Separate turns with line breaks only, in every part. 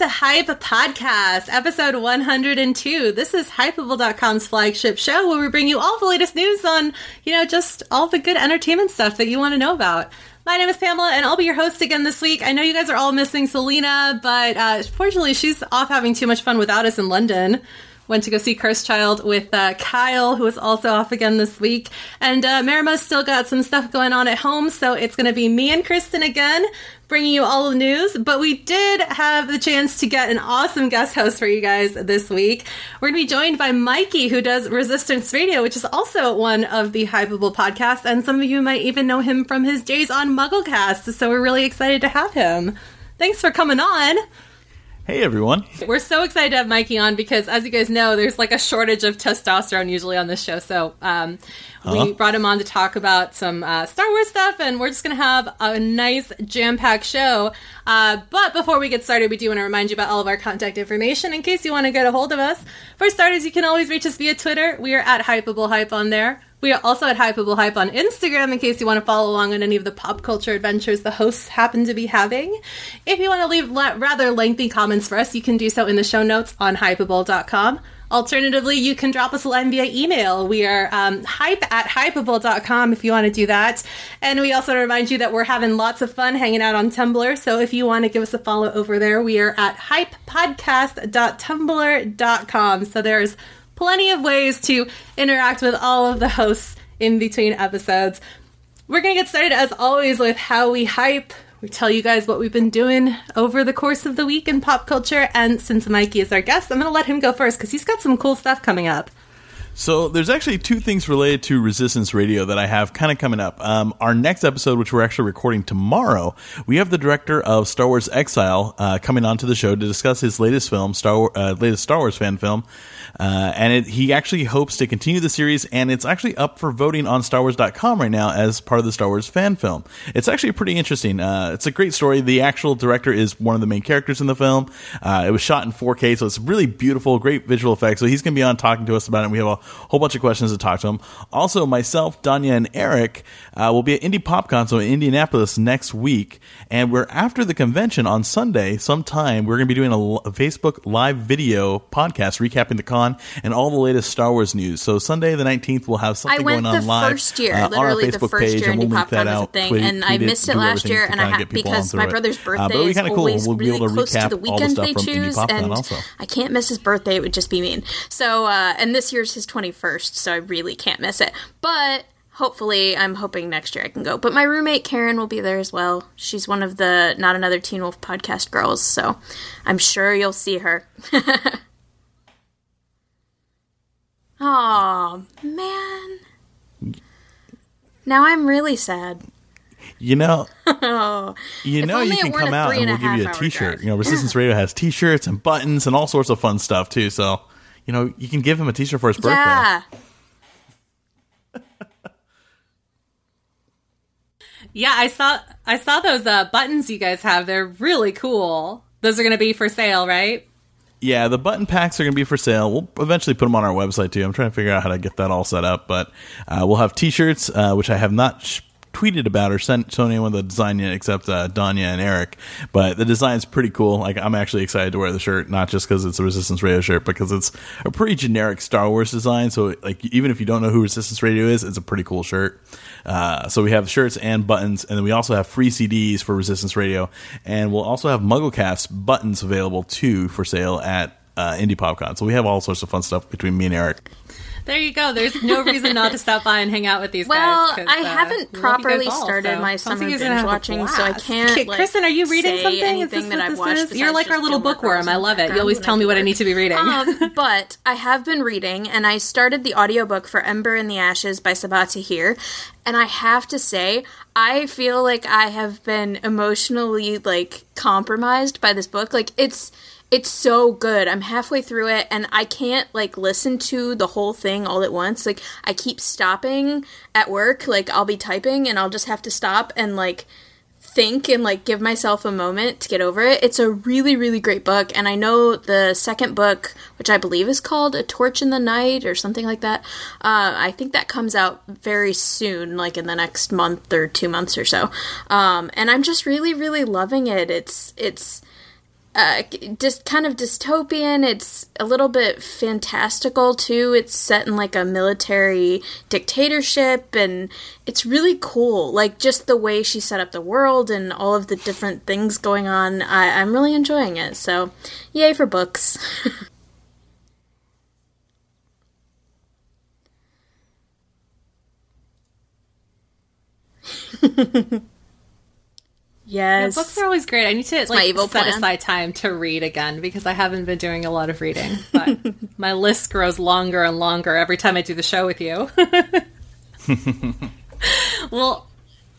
to Hype Podcast, episode 102. This is Hypable.com's flagship show where we bring you all the latest news on, you know, just all the good entertainment stuff that you want to know about. My name is Pamela, and I'll be your host again this week. I know you guys are all missing Selena, but uh, fortunately, she's off having too much fun without us in London went to go see Cursed Child with uh, Kyle, who is also off again this week. And uh, Marima's still got some stuff going on at home, so it's going to be me and Kristen again bringing you all the news. But we did have the chance to get an awesome guest host for you guys this week. We're going to be joined by Mikey, who does Resistance Radio, which is also one of the Hypable podcasts. And some of you might even know him from his days on Mugglecast. So we're really excited to have him. Thanks for coming on.
Hey everyone.
We're so excited to have Mikey on because, as you guys know, there's like a shortage of testosterone usually on this show. So um, uh-huh. we brought him on to talk about some uh, Star Wars stuff, and we're just going to have a nice jam packed show. Uh, but before we get started, we do want to remind you about all of our contact information in case you want to get a hold of us. For starters, you can always reach us via Twitter. We are at Hypable Hype on there. We are also at Hypable Hype on Instagram in case you want to follow along on any of the pop culture adventures the hosts happen to be having. If you want to leave la- rather lengthy comments for us, you can do so in the show notes on hypable.com. Alternatively, you can drop us a line via email. We are um, hype at hypable.com if you want to do that. And we also remind you that we're having lots of fun hanging out on Tumblr. So if you want to give us a follow over there, we are at hypepodcast.tumblr.com. So there's plenty of ways to interact with all of the hosts in between episodes. We're going to get started, as always, with how we hype. We tell you guys what we've been doing over the course of the week in pop culture. And since Mikey is our guest, I'm going to let him go first because he's got some cool stuff coming up.
So there's actually two things related to Resistance Radio that I have kind of coming up. Um, our next episode, which we're actually recording tomorrow, we have the director of Star Wars Exile uh, coming onto the show to discuss his latest film, Star uh, latest Star Wars fan film, uh, and it, he actually hopes to continue the series, and it's actually up for voting on StarWars.com right now as part of the Star Wars fan film. It's actually pretty interesting. Uh, it's a great story. The actual director is one of the main characters in the film. Uh, it was shot in 4K, so it's really beautiful, great visual effects. So he's going to be on talking to us about it. We have a whole bunch of questions to talk to him. Also, myself, Danya, and Eric uh, will be at Indy PopCon, so in Indianapolis next week, and we're after the convention on Sunday, sometime. We're going to be doing a, a Facebook live video podcast recapping the con and all the latest Star Wars news. So Sunday the 19th, we'll have something going on live
first year, uh, on our Facebook page, and we'll link that out. Thing, tweet, and I missed it last year, and I ha- because my brother's birthday uh, but is cool. always we'll really close to the weekend the they choose, and also. I can't miss his birthday; it would just be mean. So, uh, and this year's his 21st, so I really can't miss it. But hopefully i'm hoping next year i can go but my roommate karen will be there as well she's one of the not another teen wolf podcast girls so i'm sure you'll see her oh man now i'm really sad
you know, oh, you know, you can come out and we'll give you a T-shirt. Drive. You know, Resistance Radio has T-shirts and buttons and all sorts of fun stuff too. So, you know, you can give him a T-shirt for his birthday.
Yeah.
Yeah, I saw I saw those uh, buttons you guys have. They're really cool. Those are going to be for sale, right?
Yeah, the button packs are going to be for sale. We'll eventually put them on our website too. I'm trying to figure out how to get that all set up, but uh, we'll have T-shirts, uh, which I have not sh- tweeted about or sent to anyone the design yet except uh, Danya and Eric. But the design's pretty cool. Like I'm actually excited to wear the shirt, not just because it's a Resistance Radio shirt, because it's a pretty generic Star Wars design. So like even if you don't know who Resistance Radio is, it's a pretty cool shirt. Uh, so we have shirts and buttons, and then we also have free CDs for Resistance Radio, and we'll also have MuggleCast buttons available too for sale at uh, Indy PopCon. So we have all sorts of fun stuff between me and Eric.
There you go. There's no reason not to stop by and hang out with these
well,
guys.
Well, I uh, haven't properly all, started so my summer binge watching, so I can't. Like,
Kristen, are you reading something?
Anything that I've watched.
You're like our little bookworm. I love it. You always tell me what I need to be reading.
Um, but I have been reading, and I started the audiobook for Ember in the Ashes by Sabaa Tahir, and I have to say, I feel like I have been emotionally like compromised by this book. Like it's it's so good. I'm halfway through it and I can't like listen to the whole thing all at once. Like I keep stopping at work, like I'll be typing and I'll just have to stop and like think and like give myself a moment to get over it. It's a really really great book and I know the second book, which I believe is called A Torch in the Night or something like that. Uh, I think that comes out very soon, like in the next month or 2 months or so. Um, and I'm just really really loving it. It's it's uh, just kind of dystopian. It's a little bit fantastical too. It's set in like a military dictatorship, and it's really cool. Like just the way she set up the world and all of the different things going on. I, I'm really enjoying it. So, yay for books. Yes.
Yeah, books are always great. I need to like set
plan.
aside time to read again because I haven't been doing a lot of reading. But my list grows longer and longer every time I do the show with you. well,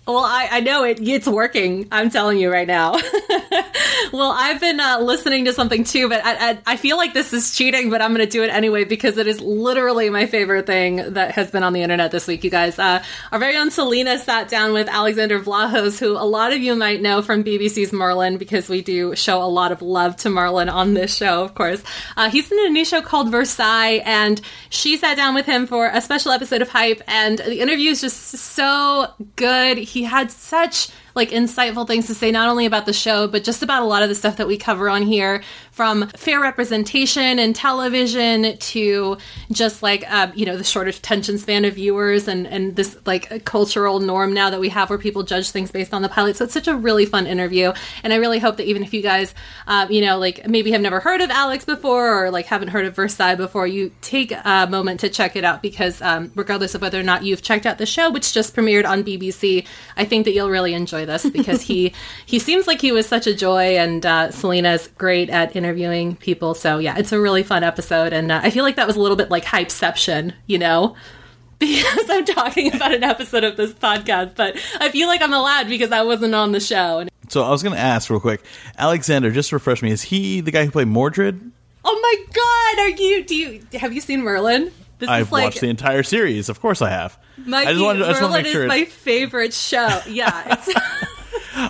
well, I, I know it. It's working. I'm telling you right now. well, I've been uh, listening to something too, but I, I, I, feel like this is cheating, but I'm going to do it anyway because it is literally my favorite thing that has been on the internet this week, you guys. Uh, our very own Selena sat down with Alexander Vlahos, who a lot of you might know from BBC's Merlin because we do show a lot of love to Merlin on this show, of course. Uh, he's in a new show called Versailles, and she sat down with him for a special episode of Hype, and the interview is just so good he had such like insightful things to say not only about the show but just about a lot of the stuff that we cover on here from fair representation in television to just like uh, you know the short attention span of viewers and and this like cultural norm now that we have where people judge things based on the pilot. So it's such a really fun interview. And i really hope that even if you guys uh, you know like maybe have never heard of alex before or like haven't heard of versailles before you take a moment to check it out because um, regardless of whether or not you've checked out the show which just premiered on bbc i think that you'll really enjoy this because he he seems like he was such a joy and uh, selena's great at interviewing people. So yeah, it's a really fun episode, and uh, I feel like that was a little bit like Hypeception, you know. Because I'm talking about an episode of this podcast, but I feel like I'm allowed because I wasn't on the show.
So I was going to ask real quick, Alexander, just refresh me. Is he the guy who played Mordred?
Oh my God! Are you? Do you have you seen Merlin?
This I've like, watched the entire series. Of course, I have.
My, I just wanted, I just Merlin is sure my favorite show. Yeah.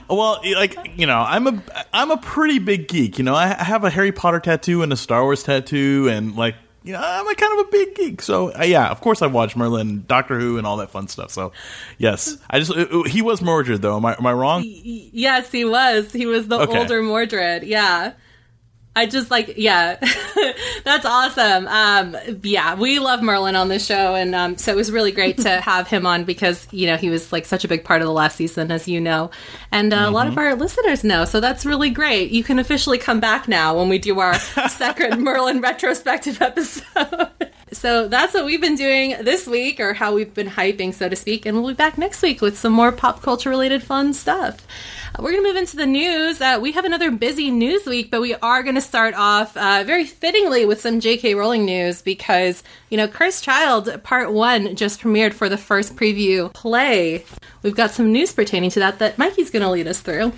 well, like you know, I'm a I'm a pretty big geek. You know, I have a Harry Potter tattoo and a Star Wars tattoo, and like you know, I'm a kind of a big geek. So uh, yeah, of course I watch Merlin, Doctor Who, and all that fun stuff. So yes, I just uh, uh, he was Mordred though. Am I am I wrong?
Yes, he was. He was the okay. older Mordred. Yeah. I just like, yeah, that's awesome. Um, yeah, we love Merlin on this show, and um, so it was really great to have him on because you know he was like such a big part of the last season, as you know, and uh, mm-hmm. a lot of mm-hmm. our listeners know. So that's really great. You can officially come back now when we do our second Merlin retrospective episode. so that's what we've been doing this week, or how we've been hyping, so to speak, and we'll be back next week with some more pop culture related fun stuff. We're going to move into the news. Uh, we have another busy news week, but we are going to start off uh, very fittingly with some J.K. Rowling news because, you know, Cursed Child Part 1 just premiered for the first preview play. We've got some news pertaining to that that Mikey's going to lead us through.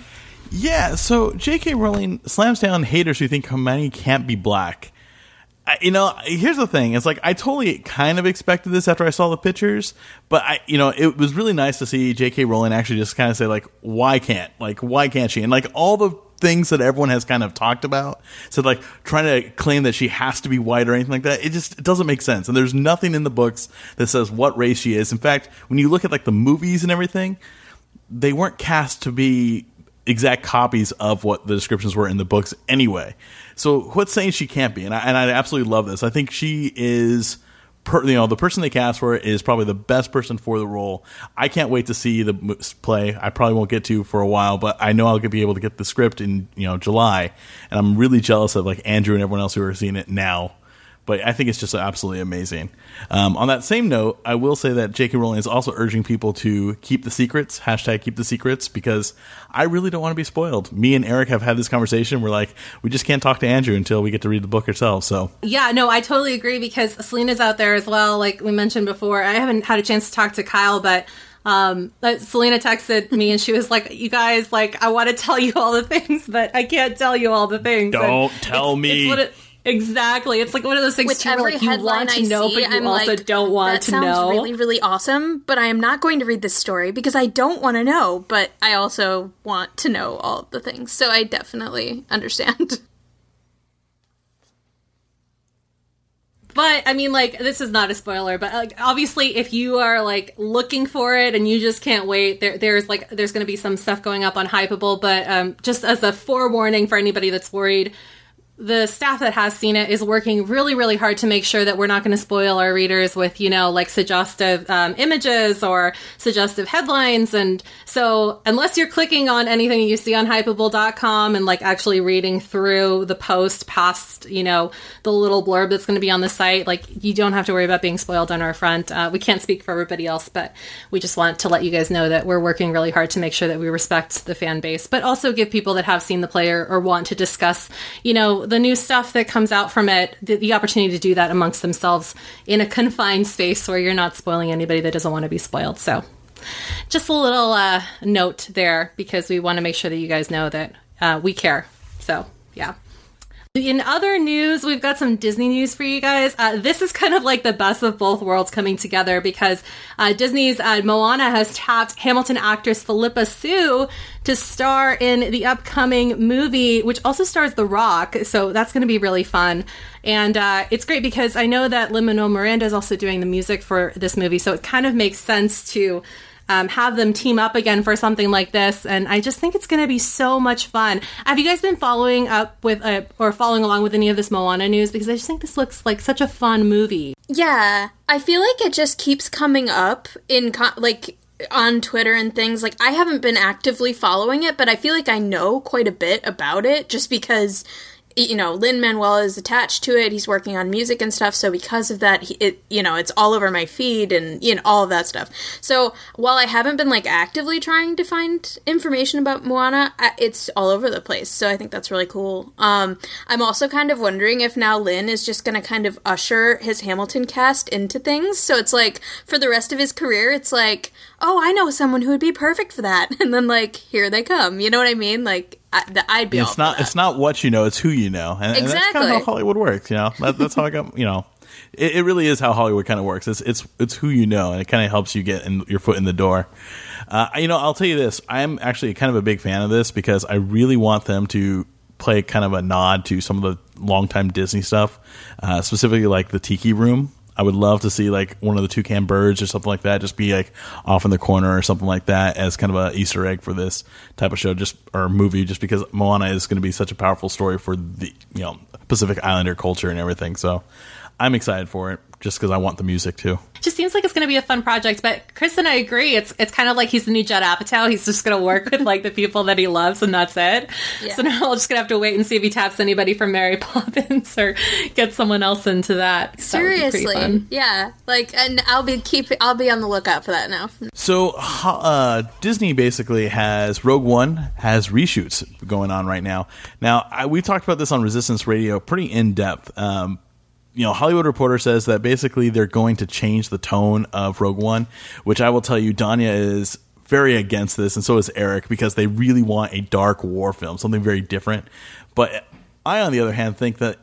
Yeah, so J.K. Rowling slams down haters who think Hermione can't be black you know, here's the thing. It's like I totally kind of expected this after I saw the pictures, but I, you know, it was really nice to see J.K. Rowling actually just kind of say like, why can't, like, why can't she? And like all the things that everyone has kind of talked about, so like trying to claim that she has to be white or anything like that, it just it doesn't make sense. And there's nothing in the books that says what race she is. In fact, when you look at like the movies and everything, they weren't cast to be exact copies of what the descriptions were in the books anyway. So what's saying she can't be? And I, and I absolutely love this. I think she is. Per, you know the person they cast for it is probably the best person for the role. I can't wait to see the play. I probably won't get to for a while, but I know I'll be able to get the script in you know July, and I'm really jealous of like Andrew and everyone else who are seeing it now but I think it's just absolutely amazing. Um, on that same note, I will say that J.K. Rowling is also urging people to keep the secrets, hashtag keep the secrets, because I really don't want to be spoiled. Me and Eric have had this conversation. We're like, we just can't talk to Andrew until we get to read the book ourselves. So
yeah, no, I totally agree because Selena's out there as well. Like we mentioned before, I haven't had a chance to talk to Kyle, but um, Selena texted me and she was like, "You guys, like, I want to tell you all the things, but I can't tell you all the things."
Don't and tell
it's,
me.
It's Exactly. It's like one of those things Which every like, you want to I know, see, but you I'm also like, don't want to know.
really, really awesome, but I am not going to read this story because I don't want to know, but I also want to know all the things. So I definitely understand.
but I mean, like, this is not a spoiler, but like, obviously, if you are like looking for it and you just can't wait, there, there's like, there's going to be some stuff going up on Hypable. But um, just as a forewarning for anybody that's worried, the staff that has seen it is working really, really hard to make sure that we're not going to spoil our readers with, you know, like suggestive um, images or suggestive headlines. And so, unless you're clicking on anything you see on hypable.com and like actually reading through the post past, you know, the little blurb that's going to be on the site, like you don't have to worry about being spoiled on our front. Uh, we can't speak for everybody else, but we just want to let you guys know that we're working really hard to make sure that we respect the fan base, but also give people that have seen the player or want to discuss, you know, the new stuff that comes out from it the, the, opportunity to do that amongst themselves in a confined space where you're not spoiling anybody that doesn't want to be spoiled. So, just a little uh, note there because we want to make sure that you guys know that uh, we care. So, yeah. In other news, we've got some Disney news for you guys. Uh, this is kind of like the best of both worlds coming together because uh, Disney's uh, Moana has tapped Hamilton actress Phillipa Soo to star in the upcoming movie, which also stars The Rock. So that's going to be really fun. And uh, it's great because I know that Lin Manuel Miranda is also doing the music for this movie. So it kind of makes sense to um, have them team up again for something like this. And I just think it's going to be so much fun. Have you guys been following up with uh, or following along with any of this Moana news? Because I just think this looks like such a fun movie.
Yeah, I feel like it just keeps coming up in co- like on Twitter and things. Like I haven't been actively following it, but I feel like I know quite a bit about it just because you know, Lin Manuel is attached to it. He's working on music and stuff. So because of that, he, it you know, it's all over my feed and you know all of that stuff. So while I haven't been like actively trying to find information about Moana, it's all over the place. So I think that's really cool. Um, I'm also kind of wondering if now Lin is just going to kind of usher his Hamilton cast into things. So it's like for the rest of his career, it's like, oh, I know someone who would be perfect for that, and then like here they come. You know what I mean? Like I, would be.
It's not. It's not what you know. It's who you know, and, exactly. and that's kind of how Hollywood works. You know, that, that's how I got. You know, it, it, really is how Hollywood kind of works. It's it's it's who you know, and it kind of helps you get in, your foot in the door. Uh, you know, I'll tell you this. I'm actually kind of a big fan of this because I really want them to play kind of a nod to some of the longtime Disney stuff, uh, specifically like the Tiki Room I would love to see like one of the toucan birds or something like that just be like off in the corner or something like that as kind of a Easter egg for this type of show, just or movie, just because Moana is going to be such a powerful story for the you know Pacific Islander culture and everything. So I'm excited for it just because I want the music too.
Just seems like it's going to be a fun project. But Chris and I agree. It's it's kind of like he's the new Judd Apatow. He's just going to work with like the people that he loves, and that's it. Yeah. So now we're just going to have to wait and see if he taps anybody from Mary Poppins or get someone else into that.
Seriously, that yeah. Like, and I'll be keep I'll be on the lookout for that now.
So uh, Disney basically has Rogue One has reshoots going on right now. Now I, we talked about this on Resistance Radio pretty in depth. Um, you know, Hollywood Reporter says that basically they're going to change the tone of Rogue One, which I will tell you, Danya is very against this, and so is Eric, because they really want a dark war film, something very different. But I, on the other hand, think that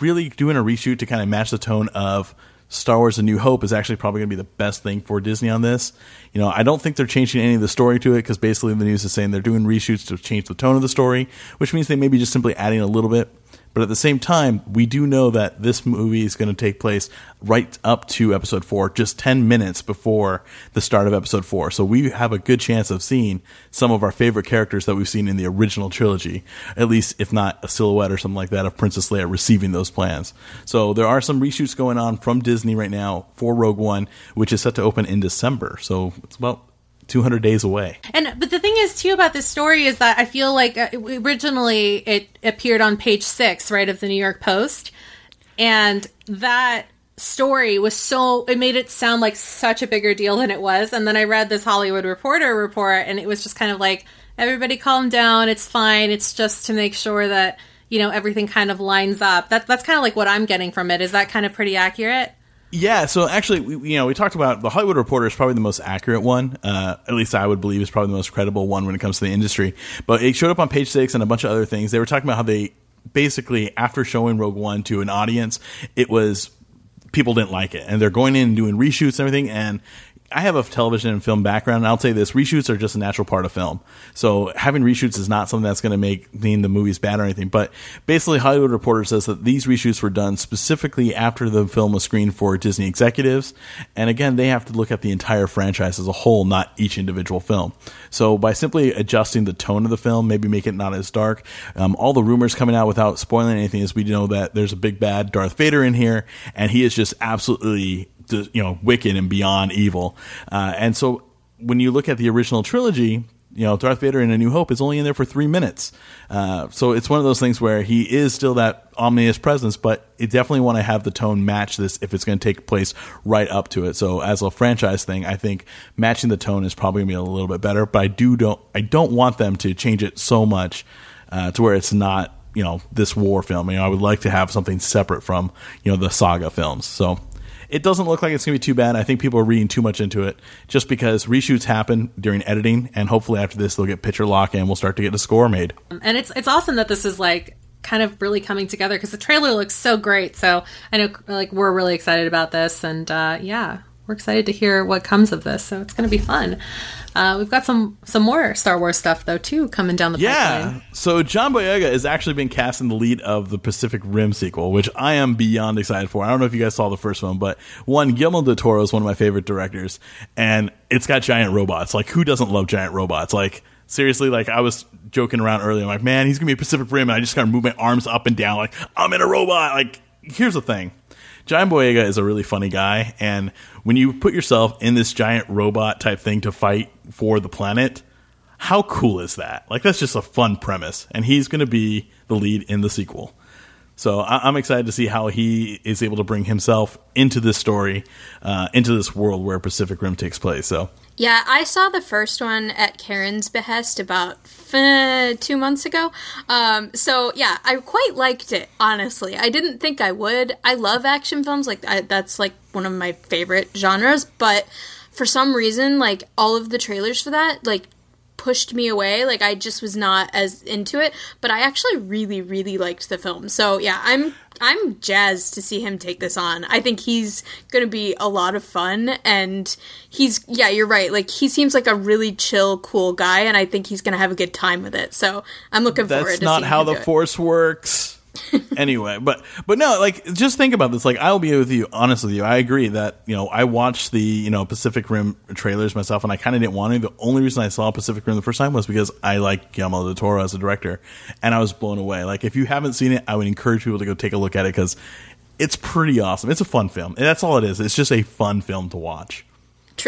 really doing a reshoot to kind of match the tone of Star Wars: A New Hope is actually probably going to be the best thing for Disney on this. You know, I don't think they're changing any of the story to it because basically the news is saying they're doing reshoots to change the tone of the story, which means they may be just simply adding a little bit but at the same time, we do know that this movie is going to take place right up to episode four, just 10 minutes before the start of episode four. So we have a good chance of seeing some of our favorite characters that we've seen in the original trilogy, at least if not a silhouette or something like that of Princess Leia receiving those plans. So there are some reshoots going on from Disney right now for Rogue One, which is set to open in December. So it's about 200 days away.
And but the thing is too about this story is that I feel like uh, originally it appeared on page 6 right of the New York Post. And that story was so it made it sound like such a bigger deal than it was. And then I read this Hollywood Reporter report and it was just kind of like everybody calm down it's fine it's just to make sure that you know everything kind of lines up. That that's kind of like what I'm getting from it. Is that kind of pretty accurate
yeah, so actually, we, you know, we talked about the Hollywood Reporter is probably the most accurate one. Uh, at least I would believe is probably the most credible one when it comes to the industry. But it showed up on page six and a bunch of other things. They were talking about how they basically, after showing Rogue One to an audience, it was people didn't like it, and they're going in and doing reshoots and everything. And I have a television and film background, and I'll say this: reshoots are just a natural part of film. So having reshoots is not something that's going to make mean the movie's bad or anything. But basically, Hollywood Reporter says that these reshoots were done specifically after the film was screened for Disney executives, and again, they have to look at the entire franchise as a whole, not each individual film. So by simply adjusting the tone of the film, maybe make it not as dark. Um, all the rumors coming out without spoiling anything is we know that there's a big bad Darth Vader in here, and he is just absolutely you know wicked and beyond evil. Uh, and so when you look at the original trilogy, you know, Darth Vader in A New Hope is only in there for three minutes. Uh, so it's one of those things where he is still that ominous presence, but you definitely want to have the tone match this if it's going to take place right up to it. So as a franchise thing, I think matching the tone is probably going to be a little bit better. But I do don't I don't want them to change it so much uh, to where it's not you know this war film. You know, I would like to have something separate from you know the saga films. So it doesn't look like it's going to be too bad. I think people are reading too much into it just because reshoots happen during editing, and hopefully after this they'll get picture lock and we'll start to get a score made.
And it's it's awesome that this is like kind of really coming together because the trailer looks so great. So I know like we're really excited about this, and uh, yeah, we're excited to hear what comes of this. So it's going to be fun. Uh, we've got some some more Star Wars stuff though too coming down the
yeah.
pipeline.
So John Boyega is actually being cast in the lead of the Pacific Rim sequel, which I am beyond excited for. I don't know if you guys saw the first one, but one Guillermo del Toro is one of my favorite directors, and it's got giant robots. Like who doesn't love giant robots? Like seriously, like I was joking around earlier. I'm like, man, he's gonna be Pacific Rim, and I just kind of move my arms up and down, like I'm in a robot. Like here's the thing. John Boyega is a really funny guy, and when you put yourself in this giant robot type thing to fight for the planet, how cool is that? Like that's just a fun premise, and he's going to be the lead in the sequel. So I- am excited to see how he is able to bring himself into this story, uh, into this world where Pacific Rim takes place. So
yeah, I saw the first one at Karen's behest about two months ago. Um, so yeah, I quite liked it. Honestly, I didn't think I would. I love action films. Like I, that's like one of my favorite genres. But for some reason, like all of the trailers for that, like pushed me away. Like I just was not as into it, but I actually really really liked the film. So yeah, I'm I'm jazzed to see him take this on. I think he's going to be a lot of fun and he's yeah, you're right. Like he seems like a really chill cool guy and I think he's going to have a good time with it. So, I'm looking
That's
forward to
not how the force works. anyway, but but no, like just think about this. Like I'll be with you, honest with you. I agree that you know I watched the you know Pacific Rim trailers myself, and I kind of didn't want to. The only reason I saw Pacific Rim the first time was because I like Guillermo del Toro as a director, and I was blown away. Like if you haven't seen it, I would encourage people to go take a look at it because it's pretty awesome. It's a fun film, and that's all it is. It's just a fun film to watch.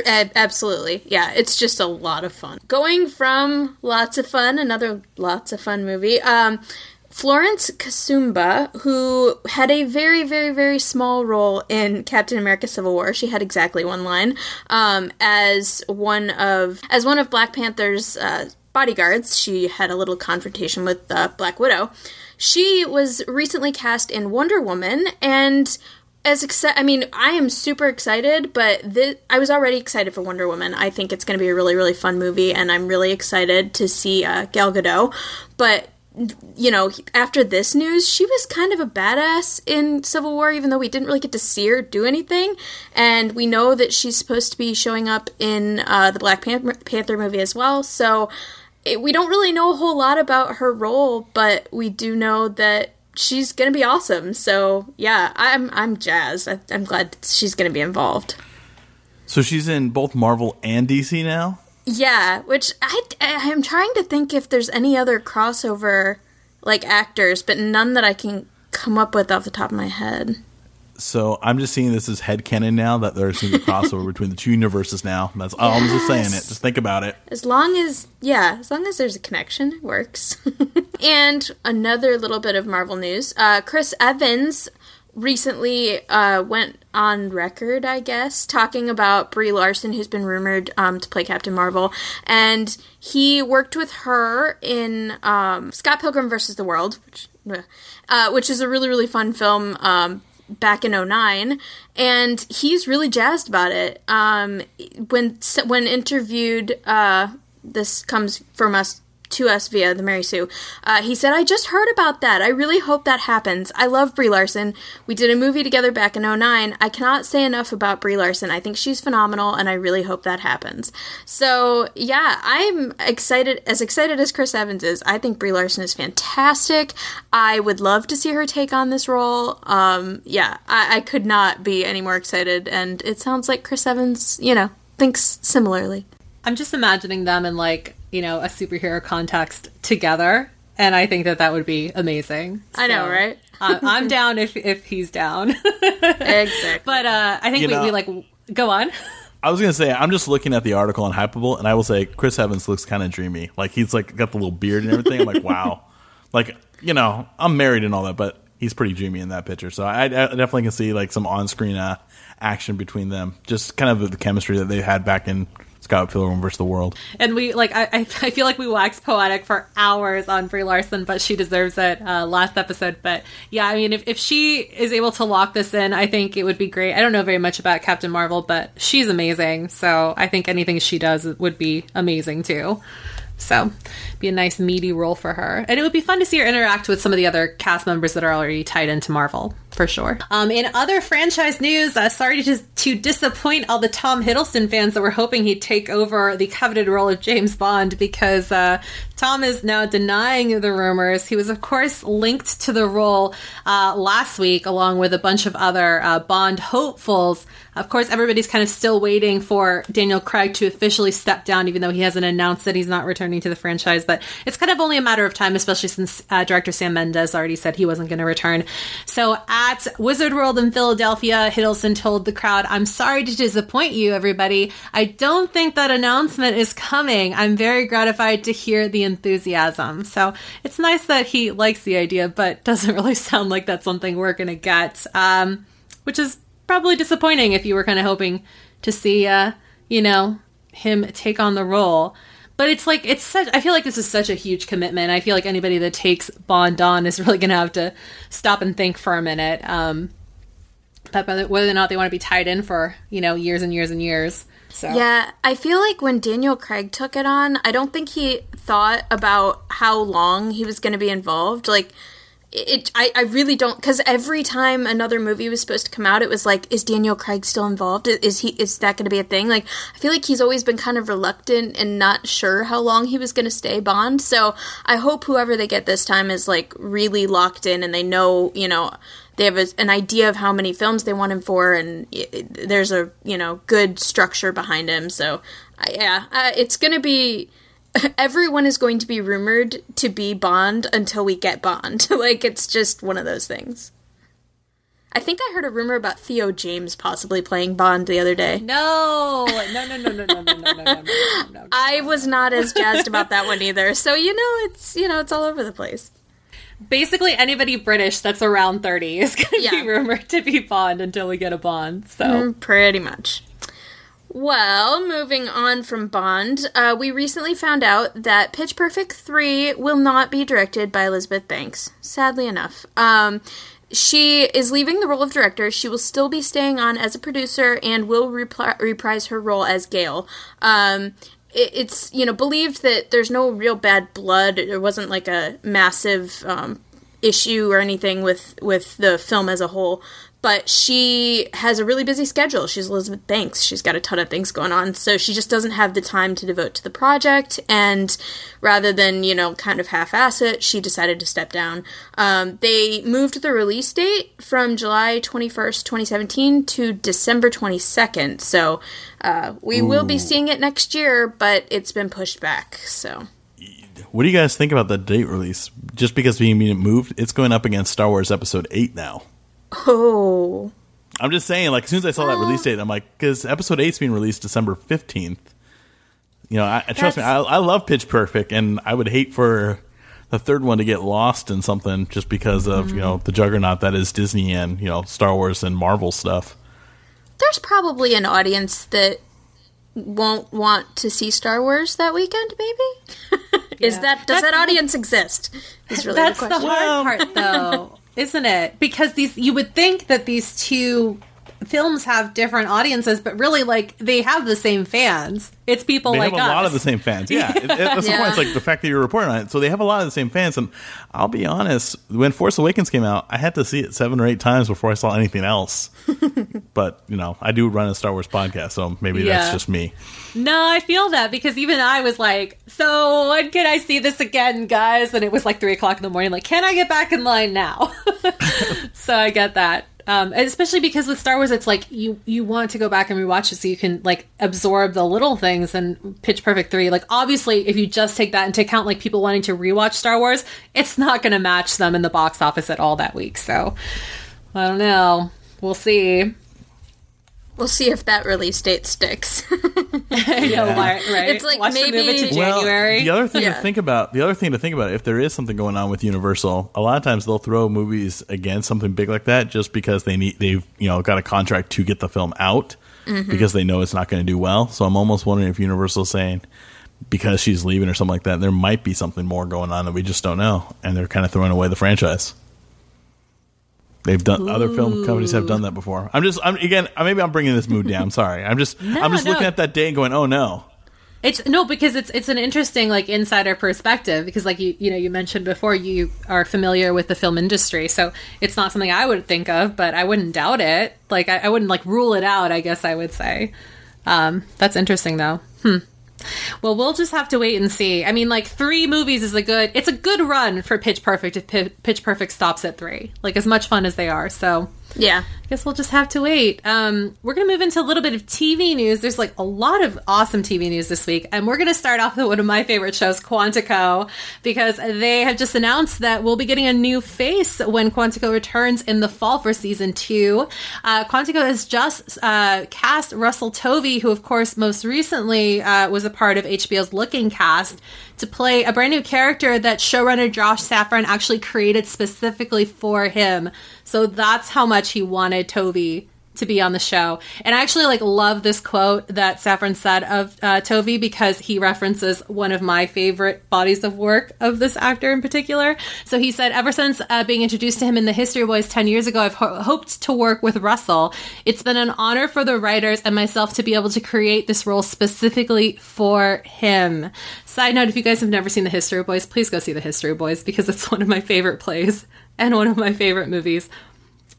Absolutely. Yeah, it's just a lot of fun. Going from lots of fun, another lots of fun movie. Um, Florence Kasumba, who had a very, very, very small role in Captain America: Civil War, she had exactly one line um, as one of as one of Black Panther's uh, bodyguards. She had a little confrontation with uh, Black Widow. She was recently cast in Wonder Woman, and as excited, I mean, I am super excited, but th- I was already excited for Wonder Woman. I think it's going to be a really, really fun movie, and I'm really excited to see uh, Gal Gadot. But you know, after this news, she was kind of a badass in Civil War, even though we didn't really get to see her do anything. And we know that she's supposed to be showing up in uh, the Black Panther movie as well. So it, we don't really know a whole lot about her role, but we do know that she's gonna be awesome. So yeah, I'm I'm jazzed. I, I'm glad she's gonna be involved.
So she's in both Marvel and DC now.
Yeah, which I I'm trying to think if there's any other crossover like actors, but none that I can come up with off the top of my head.
So I'm just seeing this as headcanon now that there's a crossover between the two universes now. That's all yes. I'm just saying it. Just think about it.
As long as yeah, as long as there's a connection, it works. and another little bit of Marvel news. Uh, Chris Evans recently uh, went on record, I guess, talking about Brie Larson, who's been rumored um, to play Captain Marvel, and he worked with her in um, Scott Pilgrim versus the World, which, uh, which is a really really fun film. Um, back in 09 and he's really jazzed about it um, when when interviewed uh, this comes from us to us via the Mary Sue. Uh, he said, I just heard about that. I really hope that happens. I love Brie Larson. We did a movie together back in 09. I cannot say enough about Brie Larson. I think she's phenomenal, and I really hope that happens. So, yeah, I'm excited, as excited as Chris Evans is. I think Brie Larson is fantastic. I would love to see her take on this role. Um, yeah, I, I could not be any more excited, and it sounds like Chris Evans, you know, thinks similarly.
I'm just imagining them in like, you know, a superhero context together. And I think that that would be amazing.
I know, right?
uh, I'm down if, if he's down.
exactly.
But uh, I think
You
we,
know-
we like go on.
I was gonna say I'm just looking at the article on Hypable, and I will say Chris Evans looks kind of dreamy. Like he's like got the little beard and everything. I'm like, wow. Like you know, I'm married and all that, but he's pretty dreamy in that picture. So I, I definitely can see like some on-screen uh, action between them. Just kind of the chemistry that they had back in Scott Pilgrim versus the World.
And we like I, I feel like we wax poetic for hours on Brie Larson, but she deserves it. Uh, last episode, but yeah, I mean, if if she is able to lock this in, I think it would be great. I don't know very much about Captain Marvel, but she's amazing. So I think anything she does would be amazing too. So, be a nice meaty role for her, and it would be fun to see her interact with some of the other cast members that are already tied into Marvel for sure. Um, in other franchise news, uh, sorry to to disappoint all the Tom Hiddleston fans that were hoping he'd take over the coveted role of James Bond because uh, Tom is now denying the rumors. He was, of course, linked to the role uh, last week, along with a bunch of other uh, Bond hopefuls. Of course, everybody's kind of still waiting for Daniel Craig to officially step down, even though he hasn't announced that he's not returning to the franchise. But it's kind of only a matter of time, especially since uh, director Sam Mendes already said he wasn't going to return. So at Wizard World in Philadelphia, Hiddleston told the crowd, I'm sorry to disappoint you, everybody. I don't think that announcement is coming. I'm very gratified to hear the enthusiasm. So it's nice that he likes the idea, but doesn't really sound like that's something we're going to get. Um, which is probably disappointing if you were kind of hoping to see, uh, you know, him take on the role. But it's like it's such. I feel like this is such a huge commitment. I feel like anybody that takes Bond on is really going to have to stop and think for a minute. Um, but whether, whether or not they want to be tied in for you know years and years and years. So
Yeah, I feel like when Daniel Craig took it on, I don't think he thought about how long he was going to be involved. Like, it, I, I really don't, because every time another movie was supposed to come out, it was like, is Daniel Craig still involved? Is he? Is that going to be a thing? Like, I feel like he's always been kind of reluctant and not sure how long he was going to stay Bond. So I hope whoever they get this time is like really locked in and they know, you know, they have a, an idea of how many films they want him for, and i i- there's a you know good structure behind him. So uh, yeah, uh, it's gonna be. Everyone is going to be rumored to be Bond until we get Bond. like it's just one of those things. I think I heard a rumor about Theo James possibly playing Bond the other day.
no, no, no, no, no, no, no, no, no, no, no.
I was not as jazzed about that one either. So you know, it's you know, it's all over the place.
Basically, anybody British that's around thirty is going to
Yeah.
be rumored to be Bond until we get a Bond. So.
Mm, Pretty much. Well, moving on from Bond, uh, we recently found out that Pitch Perfect 3 will not be directed by Elizabeth Banks, sadly enough. Um, she is leaving the role of director. She will still be staying on as a producer and will repri- reprise her role as Gail. Um, it's, you know, believed that there's no real bad blood. There wasn't like a massive um, issue or anything with with the film as a whole but she has a really busy schedule. She's elizabeth banks. She's got a ton of things going on. So she just doesn't have the time to devote to the project. And rather than you know kind of half-ass it she decided to step down. Um, they moved the release date from july 21st 2017 to december 22nd so uh, we will be seeing it next year but it's been pushed back. So
What do you guys think about the date release? Just because being it moved, it's going up against Star Wars Episode Eight now.
Oh
I'm just saying, like as soon as I saw that release date, I'm like, because Episode Eight's being released December 15th. You know, I, I- trust me, I, I love Pitch Perfect, and I would hate for the third one to get lost in something just because of you know the juggernaut that is Disney and you know Star Wars and Marvel stuff.
there's probably an audience that won't want to see Star Wars that weekend. Maybe is
Yeah.
that does
That's-
that audience exist? Is really
That's
the
the
question.
hard um, part, though, isn't it? Because these, you would think that these two films have different audiences, but really, like they have the same fans. It's people
they
like
have a
us.
lot of the same fans. Yeah, It- it- that's the point. It's like the fact that you're reporting on it. So they have a lot of the same fans. And I'll be honest, when Force Awakens came out, I had to see it seven or eight times before I saw anything else. but you know, I do run a Star Wars podcast, so maybe that's just me.
No, I feel that because even I was like, so when can I see this again, guys? And it was like three o'clock in the morning. Like, can I get back in line now? so I get that. Um, especially because with Star Wars, it's like you you want to go back and rewatch it so you can like absorb the little things. And Pitch Perfect three, like obviously, if you just take that into account, like people wanting to rewatch Star Wars, it's not going to match them in the box office at all that week. So I don't know. We'll see.
We'll see if that release date sticks.
I know, why- right?
It's like
Watch the
maybe-
move it to
Well,
January.
the other thing
Yeah.
to think about, the other thing to think about, if there is something going on with Universal, a lot of times they'll throw movies against something big like that just because they need they've you know got a contract to get the film out
Mm-hmm.
because they know it's not going to do well. So I'm almost wondering if Universal's saying because she's leaving or something like that, there might be something more going on that we just don't know, and they're kind of throwing away the franchise. They've done other film companies have done that before. I'm just I'm again maybe I'm bringing this mood down. Sorry, I'm just I'm just
no.
looking at that day and going, oh no.
It's no because it's it's an interesting like insider perspective because like you you know you mentioned before you are familiar with the film industry so it's not something I would think of but I wouldn't doubt it like I, I wouldn't like rule it out I guess I would say um, that's interesting though hmm well we'll just have to wait and see. I mean like three movies is a good it's a good run for Pitch Perfect if Pi- Pitch Perfect stops at three. Like as much fun as they are so
yeah.
I guess we'll just have to wait. Um, we're going to move into a little bit of TV news. There's like a lot of awesome TV news this week. And we're going to start off with one of my favorite shows, Quantico, because they have just announced that we'll be getting a new face when Quantico returns in the fall for season two. Uh, Quantico has just uh, cast Russell Tovey, who, of course, most recently uh, was a part of HBO's Looking Cast, to play a brand new character that showrunner Josh Safran actually created specifically for him. So that's how much he wanted Tovey to be on the show. And I actually like love this quote that Safran said of uh, Tovey because he references one of my favorite bodies of work of this actor in particular. So he said, ever since uh, being introduced to him in the History Boys 10 years ago, I've ho- hoped to work with Russell. It's been an honor for the writers and myself to be able to create this role specifically for him. Side note, if you guys have never seen the History Boys, please go see the History Boys because it's one of my favorite plays and one of my favorite movies.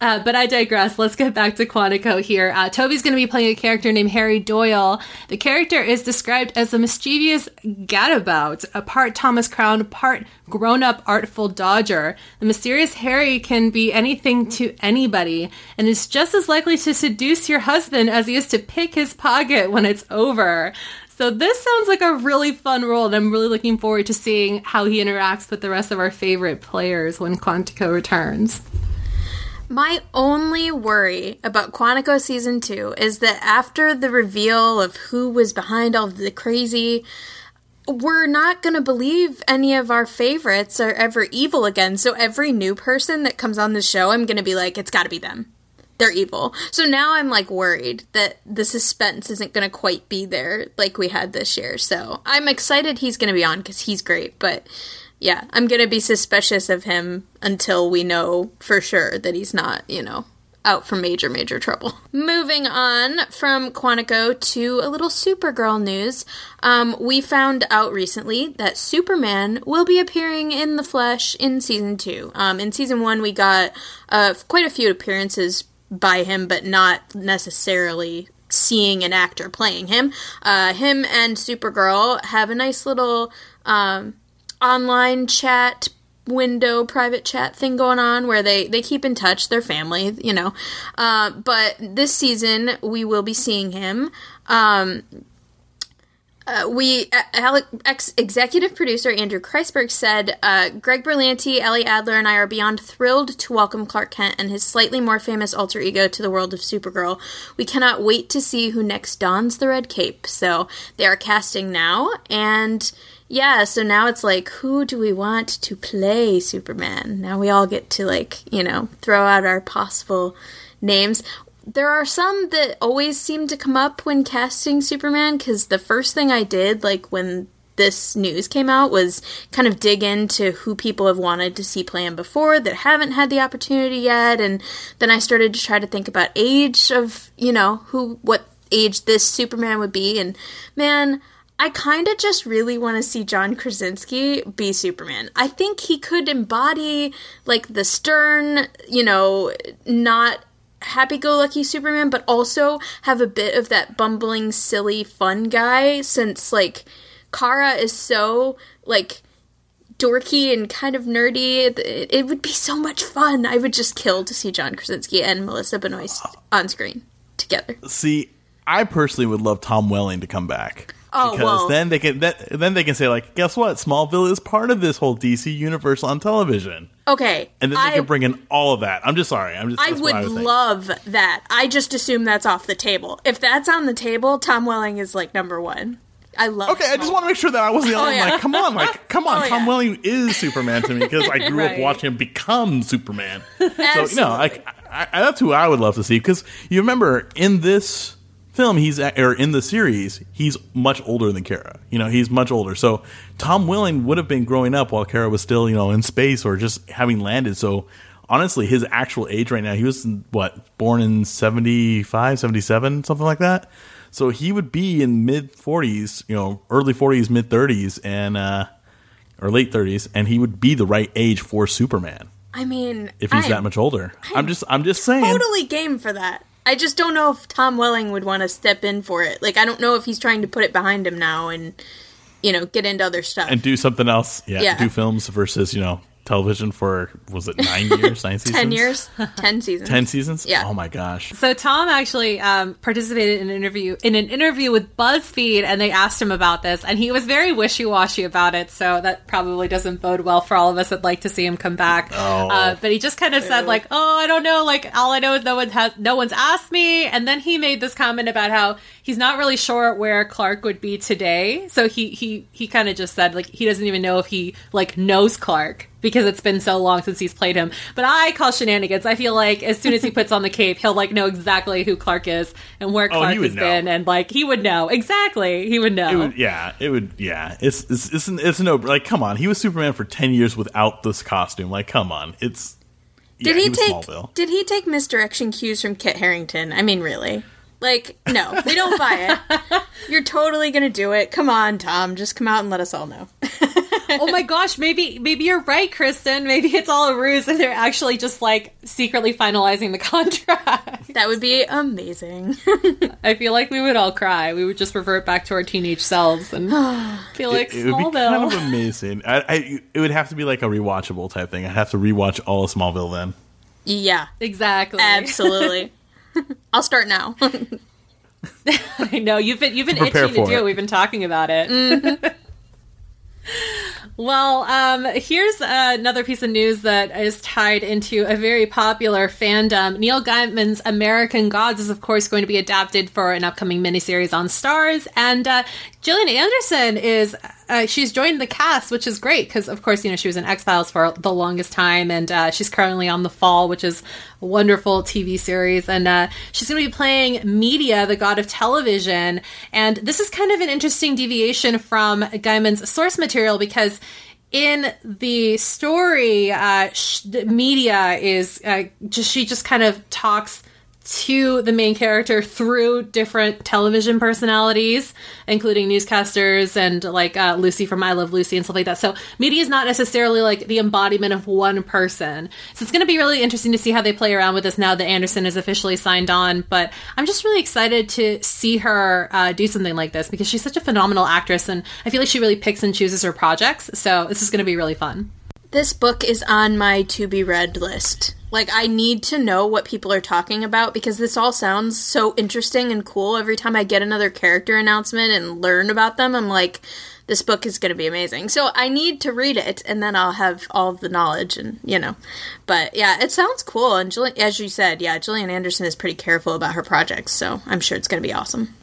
Uh, but I digress. Let's get back to Quantico here. Uh, Tovey's going to be playing a character named Harry Doyle. The character is described as a mischievous gadabout, a part Thomas Crown, part grown up artful dodger. The mysterious Harry can be anything to anybody and is just as likely to seduce your husband as he is to pick his pocket when it's over. So this sounds like a really fun role, and I'm really looking forward to seeing how he interacts with the rest of our favorite players when Quantico returns.
My only worry about Quantico season two is that after the reveal of who was behind all of the crazy, we're not going to believe any of our favorites are ever evil again. So every new person that comes on the show, I'm going to be like, it's got to be them. They're evil. So now I'm like worried that the suspense isn't going to quite be there like we had this year. So I'm excited he's going to be on because he's great. But yeah, I'm to be suspicious of him until we know for sure that he's not, you know, out for major, major trouble. Moving on from Quantico to a little Supergirl news. Um, we found out recently that Superman will be appearing in the flesh in season two. Um, in season one, we got uh, quite a few appearances by him, but not necessarily seeing an actor playing him. Uh, him and Supergirl have a nice little um, online chat window private chat thing going on where they they keep in touch their family you know uh, but this season we will be seeing him um, uh, we uh, ex executive producer Andrew Kreisberg said uh, Greg Berlanti, Ali Adler, and I are beyond thrilled to welcome Clark Kent and his slightly more famous alter ego to the world of Supergirl. We cannot wait to see who next dons the red cape. So they are casting now, and yeah, so now it's like, who do we want to play Superman? Now we all get to like you know throw out our possible names there are some that always seem to come up when casting Superman because the first thing I did, like when this news came out was kind of dig into who people have wanted to see play him before that haven't had the opportunity yet and then I started to try to think about age of, you know, who what age this Superman would be and man, I kind of just really want to see John Krasinski be Superman. I think he could embody like the stern, you know, not happy go lucky Superman, but also have a bit of that bumbling, silly, fun guy since like Kara is so like dorky and kind of nerdy. It, it would be so much fun. I would just kill to see John Krasinski and Melissa Benoist on screen together.
See, I personally would love Tom Welling to come back.
Oh,
because
well.
then they can that, then they can say like, guess what? Smallville is part of this whole DC universe on television,
Okay.
and then they
I,
can bring in all of that. I'm just sorry. I'm just.
I would
thinking.
love that. I just assume that's off the table. If that's on the table, Tom Welling is like number one. I love.
Okay, I just want to make sure that I wasn't the oh, only
Oh, yeah.
like, come on, like, come on,
Oh,
Tom
yeah.
Welling is Superman to me because I grew
Right.
up watching him become Superman. So you know, like, I, I, that's who I would love to see because you remember in this film, he's or in the series, he's much older than Kara. You know, he's much older. So Tom Welling would have been growing up while Kara was still, you know, in space or just having landed. So honestly, his actual age right now, he was what born in 75, 77, something like that. So he would be in mid 40s, you know, early 40s, mid 30s, and uh, or late 30s, and he would be the right age for Superman
I mean,
if he's
I'm
that much older. I'm just, I'm just saying.
totally game for that. I just don't know if Tom Welling would want to step in for it. Like, I don't know if he's trying to put it behind him now and, you know, get into other stuff.
and do something else. Yeah,
Yeah.
do films versus you know television for was it nine years, nine seasons,
Ten years, ten seasons,
ten seasons.
Yeah.
Oh my gosh.
So Tom actually um, participated in an interview in an interview with BuzzFeed, and they asked him about this, and he was very wishy washy about it. So that probably doesn't bode well for all of us that like to see him come back.
Oh.
Uh, but he just kind of said like, "Oh, I don't know. Like all I know is no one has no one's asked me." And then he made this comment about how he's not really sure where Clark would be today. So he he he kind of just said like he doesn't even know if he like knows Clark because it's been so long since he's played him. But I call shenanigans. I feel like as soon as he puts on the cape, he'll like know exactly who Clark is and where
Oh,
Clark
he would
has
know.
been, and like he would know exactly. He would know.
It would, yeah, it would, yeah. It's it's it's, an, it's no like. Come on, he was Superman for ten years without this costume. Like, come on, it's.
Did
yeah,
he
was
take
Smallville.
Did he take misdirection cues from Kit Harington? I mean, really? Like, no, we don't buy it. You're totally gonna do it. Come on, Tom. Just come out and let us all know.
oh my gosh, maybe maybe you're right, Kristen. Maybe it's all a ruse, and they're actually just like secretly finalizing the contract.
That would be amazing.
I feel like we would all cry. We would just revert back to our teenage selves and feel like
It would be
Smallville.
kind of amazing. I, I, it would have to be like a rewatchable type thing. I'd have to rewatch all of Smallville then.
yeah,
exactly.
absolutely. I'll start now.
I know you've been you've been
Prepare
itching to do
it.
it. We've been talking about it. Mm-hmm. well, um, here's another piece of news that is tied into a very popular fandom. Neil Gaiman's American Gods is, of course, going to be adapted for an upcoming miniseries on Starz, and uh, Gillian Anderson is. Uh, she's joined the cast, which is great because, of course, you know she was in X Files for the longest time, and uh, she's currently on The Fall, which is a wonderful TV series, and uh, she's going to be playing Media, the god of television, and this is kind of an interesting deviation from Gaiman's source material because in the story, uh, sh- media is uh, just she just kind of talks to the main character through different television personalities, including newscasters and like uh, Lucy from I Love Lucy and stuff like that. So media is not necessarily like the embodiment of one person. So it's going to be really interesting to see how they play around with this now that Anderson is officially signed on. But I'm just really excited to see her uh, do something like this because she's such a phenomenal actress, and I feel like she really picks and chooses her projects. So this is going to be really fun.
This book is on my to be read list. Like, I need to know what people are talking about because this all sounds so interesting and cool. Every time I get another character announcement and learn about them, I'm like, this book is going to be amazing. So I need to read it and then I'll have all the knowledge and, you know. But yeah, it sounds cool. And Gillian, as you said, yeah, Gillian Anderson is pretty careful about her projects. So I'm sure it's going to be awesome.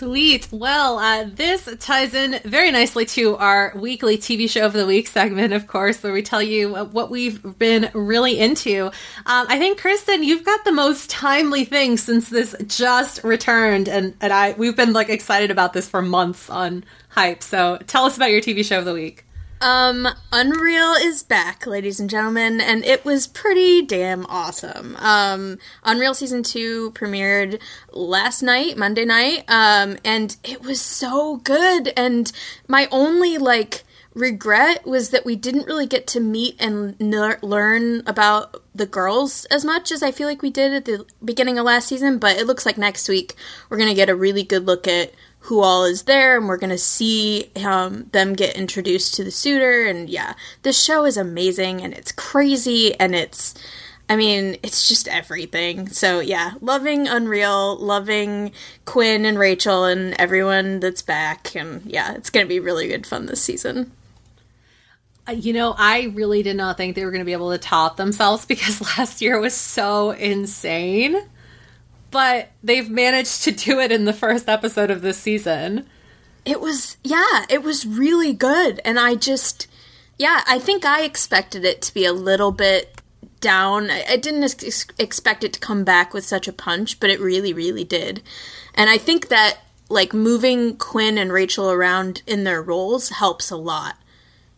Sweet. Well, uh, this ties in very nicely to our weekly TV show of the week segment, of course, where we tell you what we've been really into. Um, I think, Kristen, you've got the most timely thing since this just returned, and, and I we've been like excited about this for months on hype. So tell us about your TV show of the week.
Um, Unreal is back, ladies and gentlemen, and it was pretty damn awesome. Um, Unreal season two premiered last night, Monday night, um, and it was so good. And my only like regret was that we didn't really get to meet and ner- learn about the girls as much as I feel like we did at the beginning of last season. But it looks like next week we're gonna get a really good look at who all is there and we're going to see um, them get introduced to the suitor and yeah this show is amazing and it's crazy and it's i mean it's just everything. So yeah loving unreal loving quinn and rachel and everyone that's back and yeah it's going to be really good fun this season.
Uh, you know, I really did not think they were going to be able to top themselves because last year was so insane but they've managed to do it in the first episode of this season.
It was, yeah, it was really good. And I just, yeah, I think I expected it to be a little bit down. I, didn't ex- expect it to come back with such a punch, but it really, really did. And I think that, like, moving Quinn and Rachel around in their roles helps a lot.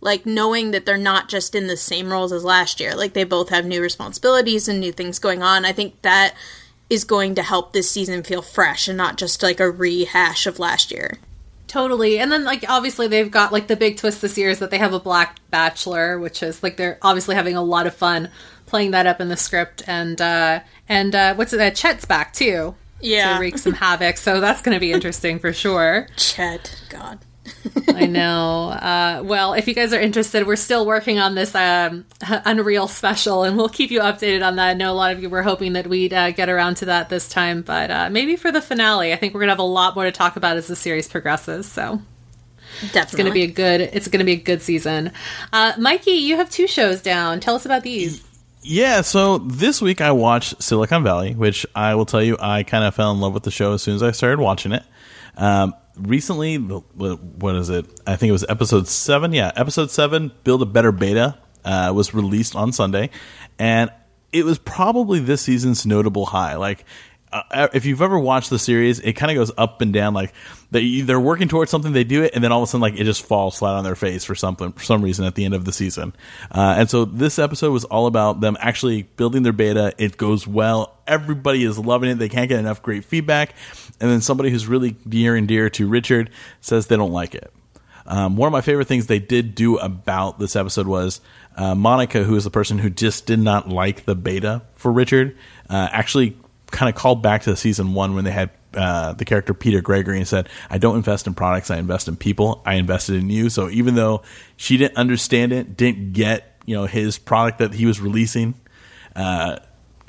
Like, knowing that they're not just in the same roles as last year, like, they both have new responsibilities and new things going on. I think that is going to help this season feel fresh and not just like a rehash of last year.
Totally. And then like obviously they've got like the big twist this year is that they have a black bachelor, which is like they're obviously having a lot of fun playing that up in the script and uh and uh what's it uh, Chet's back too.
Yeah.
To wreak some havoc. So that's gonna be interesting for sure.
Chet, God.
I know. Uh, well, if you guys are interested, we're still working on this um, Unreal special, and we'll keep you updated on that. I know a lot of you were hoping that we'd uh, get around to that this time, but uh, maybe for the finale. I think we're gonna have a lot more to talk about as the series progresses. So.
Definitely.
It's going to be a good. It's going to be a good season. Uh, Mikey, you have two shows down. Tell us about these.
Yeah, so this week I watched Silicon Valley, which I will tell you I kind of fell in love with the show as soon as I started watching it. Um, recently, what is it? I think it was episode seven. Yeah, episode seven, Build a Better Beta, uh, was released on Sunday, and it was probably this season's notable high. Like, uh, if you've ever watched the series, it kind of goes up and down. Like they they're working towards something, they do it, and then all of a sudden, like it just falls flat on their face for something for some reason at the end of the season. Uh, and so this episode was all about them actually building their beta. It goes well. Everybody is loving it. They can't get enough great feedback. And then somebody who's really near and dear to Richard says they don't like it. Um, one of my favorite things they did do about this episode was uh, Monica, who is the person who just did not like the beta for Richard, uh, actually kind of called back to the season one when they had uh, the character Peter Gregory and said, I don't invest in products, I invest in people. I invested in you. So even though she didn't understand it, didn't get, you know, his product that he was releasing, uh,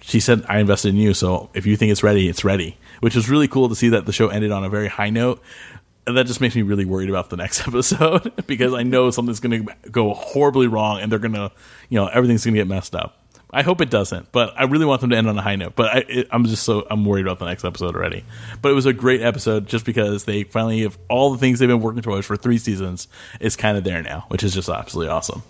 she said, I invested in you. So if you think it's ready, it's ready, which was really cool to see that the show ended on a very high note. And that just makes me really worried about the next episode because I know something's going to go horribly wrong and they're going to, you know, everything's going to get messed up. I hope it doesn't, but I really want them to end on a high note. But I, am just so I'm worried about the next episode already. But it was a great episode just because they finally have all the things they've been working towards for three seasons is kind of there now, which is just absolutely awesome.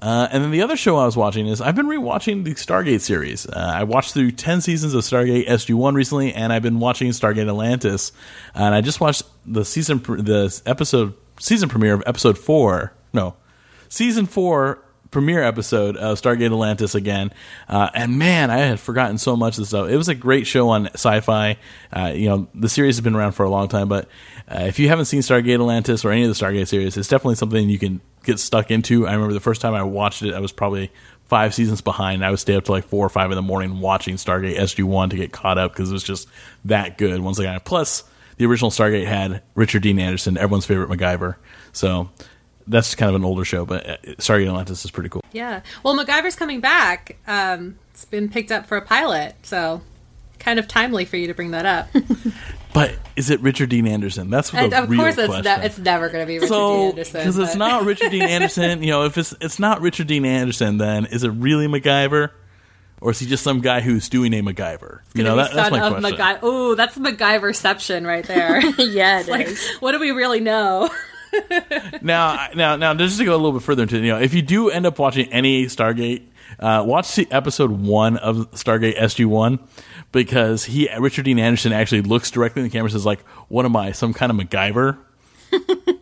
Uh, and then the other show I was watching is I've been rewatching the Stargate series. Uh, I watched through ten seasons of Stargate SG One recently, and I've been watching Stargate Atlantis. And I just watched the season, the episode season premiere of episode four. No, season four premiere episode of Stargate Atlantis again. Uh, and man, I had forgotten so much of this stuff. It was a great show on sci-fi. Uh, you know, the series has been around for a long time, but uh, if you haven't seen Stargate Atlantis or any of the Stargate series, it's definitely something you can get stuck into. I remember the first time I watched it, I was probably five seasons behind. I would stay up to like four or five in the morning watching Stargate SG One to get caught up because it was just that good. Once again, plus the original Stargate had Richard Dean Anderson, everyone's favorite MacGyver. So that's kind of an older show, but uh, Stargate Atlantis is pretty cool.
Yeah. Well, MacGyver's coming back. Um, it's been picked up for a pilot, so kind of timely for you to bring that up.
but is it Richard Dean Anderson? That's the
and of
real
course it's,
question.
Ne- it's never going to be Richard
so,
Dean Anderson
because it's not Richard Dean Anderson. You know, if it's it's not Richard Dean Anderson, then is it really MacGyver? Or is he just some guy who's doing a MacGyver? You know, that, that's my question.
MacGy- oh, that's MacGyverception right there.
yeah, it
like,
is.
what do we really know?
now, now, now, just to go a little bit further into, you know, if you do end up watching any Stargate, uh, watch the episode one of Stargate SG One because he Richard Dean Anderson actually looks directly in the camera and says like, "What am I? Some kind of MacGyver?"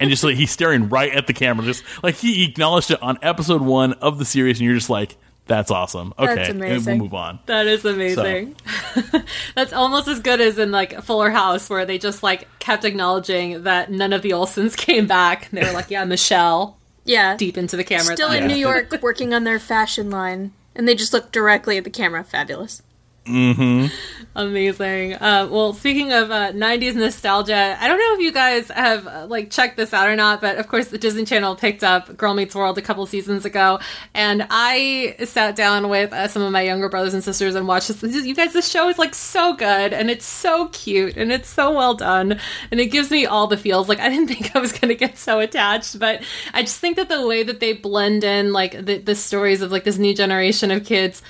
and just like he's staring right at the camera, just like he acknowledged it on episode one of the series, and you're just like, "That's awesome." Okay,
That's
and
amazing.
we'll move on.
That is amazing. That's almost as good as in like Fuller House, where they just like kept acknowledging that none of the Olsens came back. And they were like, "Yeah, Michelle,"
Yeah.
deep into the camera.
Still in
Yeah.
New York working on their fashion line. And they just look directly at the camera. Fabulous.
Amazing. Uh, well, speaking of uh, 90s nostalgia, I don't know if you guys have uh, like checked this out or not, but of course the Disney Channel picked up Girl Meets World a couple seasons ago, and I sat down with uh, some of my younger brothers and sisters and watched this. You guys, this show is like so good, and it's so cute, and it's so well done, and it gives me all the feels. Like I didn't think I was going to get so attached, but I just think that the way that they blend in like the, the stories of like this new generation of kids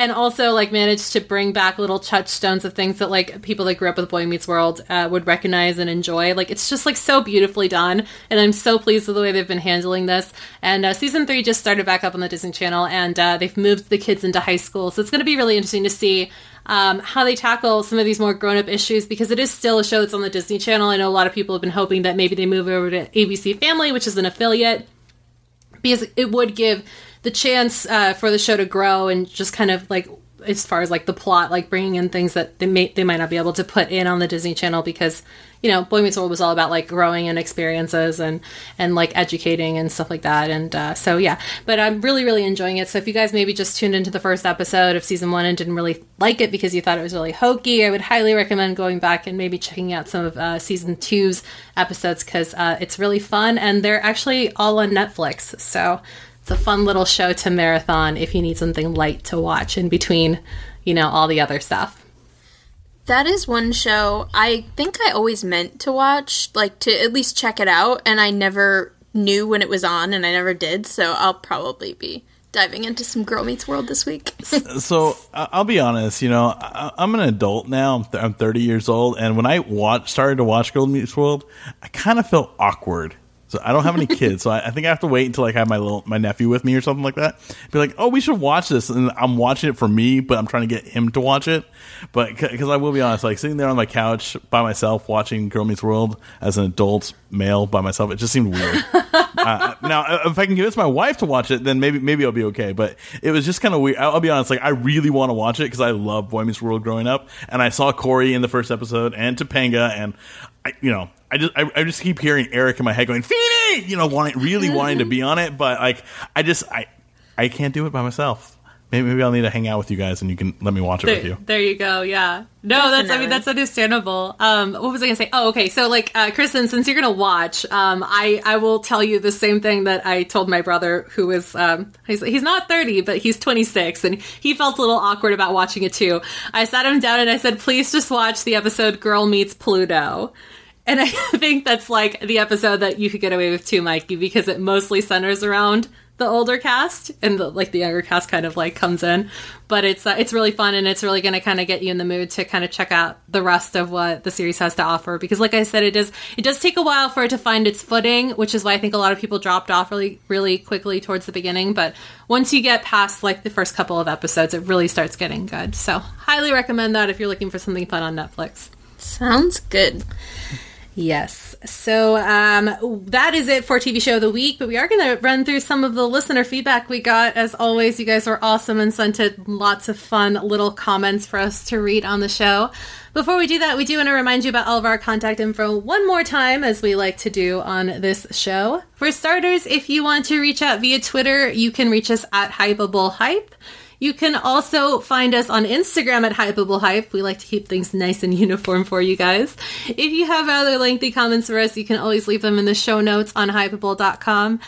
and also like managed to bring back little touchstones of things that like people that grew up with Boy Meets World uh, would recognize and enjoy. Like it's just like so beautifully done, and I'm so pleased with the way they've been handling this. And uh, season three just started back up on the Disney Channel, and uh, they've moved the kids into high school, so it's going to be really interesting to see. Um, how they tackle some of these more grown-up issues because it is still a show that's on the Disney Channel. I know a lot of people have been hoping that maybe they move over to ABC Family, which is an affiliate, because it would give the chance uh, for the show to grow and just kind of like as far as like the plot like bringing in things that they may they might not be able to put in on the disney channel because you know boy meets world was all about like growing and experiences and and like educating and stuff like that. And uh, so yeah. But i'm really really enjoying it. So if you guys maybe just tuned into the first episode of season one and didn't really like it because you thought it was really hokey i would highly recommend going back and maybe checking out some of uh, season two's episodes because uh, it's really fun and they're actually all on netflix. So it's a fun little show to marathon if you need something light to watch in between, you know, all the other stuff.
That is one show I think I always meant to watch, like to at least check it out, and I never knew when it was on, and I never did. So I'll probably be diving into some Girl Meets World this week.
So I- I'll be honest, you know, I- I'm an adult now. I'm, I'm 30 years old, and when I watch, started to watch Girl Meets World, I kind of felt awkward. So I don't have any kids, so I, I think I have to wait until like I have my little my nephew with me or something like that. Be like, oh, we should watch this, and I'm watching it for me, but I'm trying to get him to watch it. But because I will be honest, like sitting there on my couch by myself watching Girl Meets World as an adult male by myself, it just seemed weird. uh, now, if I can convince my wife to watch it, then maybe maybe I'll be okay. But it was just kind of weird. I'll, I'll be honest, like I really want to watch it because I love Boy Meets World growing up, and I saw Cory in the first episode and Topanga, and I, you know, I just I, I just keep hearing Eric in my head going Feeny, you know, wanting really wanting to be on it, but like I just I I can't do it by myself. Maybe, maybe I'll need to hang out with you guys, and you can let me watch it with you.
there you go. Yeah. No, that's, I mean, that's understandable. Um, what was I going to say? Oh, okay. So, like, uh, Kristen, since you're going to watch, um, I, I will tell you the same thing that I told my brother, who is, um, he's, he's not 30, but he's 26, and he felt a little awkward about watching it too. I sat him down and I said, please just watch the episode Girl Meets Pluto. And I think that's like the episode that you could get away with too, Mikey, because it mostly centers around the older cast and the like the younger cast kind of like comes in. But it's uh, it's really fun and it's really going to kind of get you in the mood to kind of check out the rest of what the series has to offer. Because like i said it does it does take a while for it to find its footing which is why i think a lot of people dropped off really really quickly towards the beginning. But once you get past like the first couple of episodes it really starts getting good. So highly recommend that if you're looking for something fun on netflix.
Sounds good.
Yes. So um, that is it for TV Show of the Week, but we are going to run through some of the listener feedback we got. As always, you guys were awesome and sent in lots of fun little comments for us to read on the show. Before we do that, we do want to remind you about all of our contact info one more time, as we like to do on this show. For starters, if you want to reach out via Twitter, you can reach us at Hypable Hype. You can also find us on Instagram at Hypable Hype. We like to keep things nice and uniform for you guys. If you have other lengthy comments for us, you can always leave them in the show notes on hypable.com.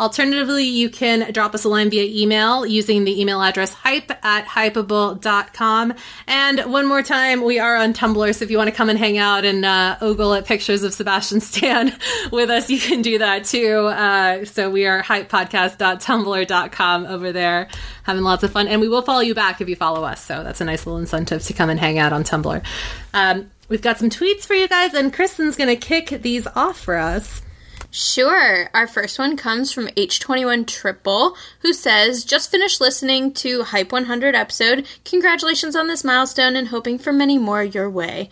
Alternatively, you can drop us a line via email using the email address hype at hypable.com. And one more time, we are on Tumblr, so if you want to come and hang out and uh, ogle at pictures of Sebastian Stan with us, you can do that too. Uh, so we are hypepodcast.tumblr.com over there, having lots of fun. And we will follow you back if you follow us, so that's a nice little incentive to come and hang out on Tumblr. Um, we've got some tweets for you guys, and Kristen's going to kick these off for us.
Sure. Our first one comes from H21 Triple, who says, Just finished listening to Hype 100 episode. Congratulations on this milestone and hoping for many more your way.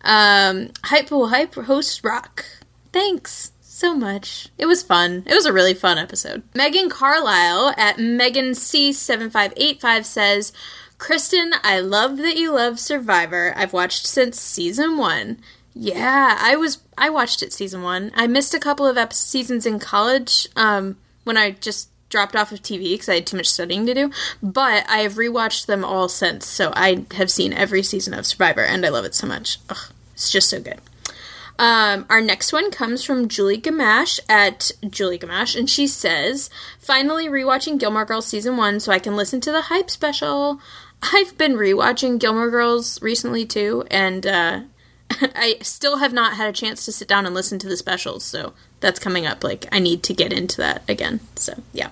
Um, Hype will Hype host rock. Thanks. so much. It was fun. It was a really fun episode. Megan Carlisle at Megan C7585 says, Kristen, I love that you love Survivor. I've watched since season one. Yeah, I was I watched it season one. I missed a couple of ep- seasons in college um, when I just dropped off of TV because I had too much studying to do. But I have rewatched them all since, so I have seen every season of Survivor, and I love it so much. Ugh, it's just so good. Um, our next one comes from Julie Gamash at Julie Gamash, and she says, "Finally rewatching Gilmore Girls season one, so I can listen to the hype special. I've been rewatching Gilmore Girls recently too, and uh, I still have not had a chance to sit down and listen to the specials, so that's coming up. Like, I need to get into that again. So, yeah.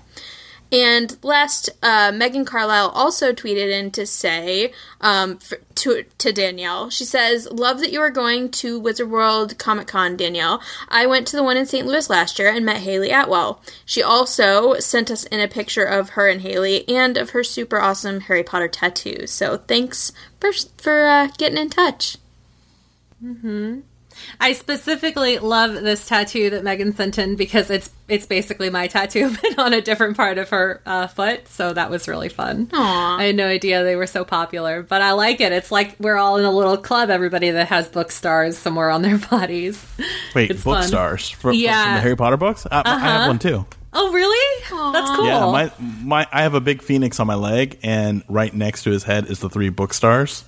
And last, uh, Megan Carlisle also tweeted in to say um, for, to to Danielle. She says, "Love that you are going to Wizard World Comic Con, Danielle. I went to the one in St. Louis last year and met Hayley Atwell. She also sent us in a picture of her and Hayley and of her super awesome Harry Potter tattoo. So thanks for for uh, getting in touch."
Mm-hmm. I specifically love this tattoo that Megan sent in because it's it's basically my tattoo, but on a different part of her uh, foot. So that was really fun.
Aww.
I had no idea they were so popular, but I like it. It's like we're all in a little club. Everybody that has book stars somewhere on their bodies.
Wait,
It's
book
fun.
stars from,
Yeah.
from the Harry Potter books? I, I
Uh-huh.
have one too.
Oh, really? That's cool.
Yeah, my my I have a big phoenix on my leg, and right next to his head is the three book stars.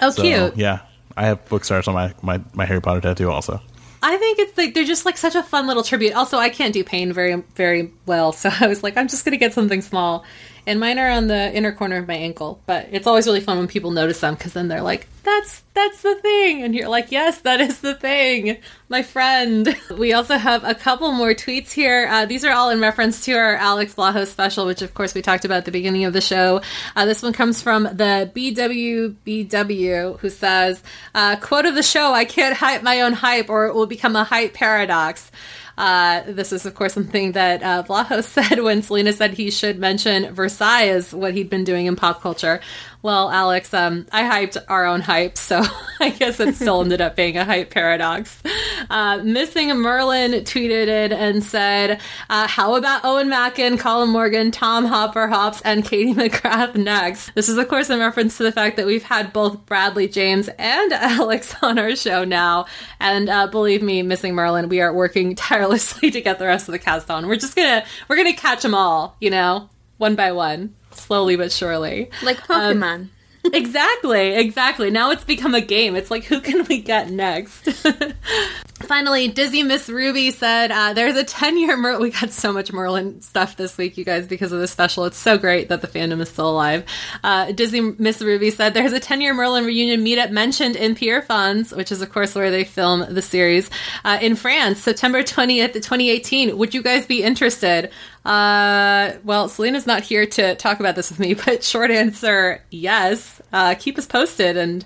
oh,
So,
cute.
Yeah, I have book stars on my, my, my Harry Potter tattoo also.
I think it's like they're just like such a fun little tribute. Also, I can't do pain very very well, so I was like, I'm just gonna get something small. And mine are on the inner corner of my ankle, but it's always really fun when people notice them because then they're like, "That's that's the thing," and you're like, "Yes, that is the thing, my friend." We also have a couple more tweets here. Uh, these are all in reference to our Alex Vlahos special, which of course we talked about at the beginning of the show. Uh, this one comes from the BWBW, who says, uh, "Quote of the show: I can't hype my own hype, or it will become a hype paradox." Uh, this is, of course, something that uh, Vlahos said when Selena said he should mention Versailles what he'd been doing in pop culture. Well, Alex, um, I hyped our own hype, so I guess it still ended up being a hype paradox. Uh, Missing Merlin tweeted it and said, uh, How about Eoin Macken, Colin Morgan, Tom Hopper Hops, and Katie McGrath next? This is, of course, in reference to the fact that we've had both Bradley James and Alex on our show now. And uh, believe me, Missing Merlin, we are working tirelessly to get the rest of the cast on. We're just gonna, we're gonna catch them all, you know, one by one. Slowly but surely.
Like Pokemon.
exactly, exactly. Now it's become a game. It's like, who can we get next? Finally, Dizzy Miss Ruby said, uh, "There's a 10 year Merlin." We got so much Merlin stuff this week, you guys, because of the special. It's so great that the fandom is still alive. Uh, Dizzy Miss Ruby said, "There's a 10 year Merlin reunion meetup mentioned in Pierrefonds, which is, of course, where they film the series uh, in France, September 20th, 2018. Would you guys be interested?" Uh, well, Selena's not here to talk about this with me, but short answer, yes. Uh, keep us posted, and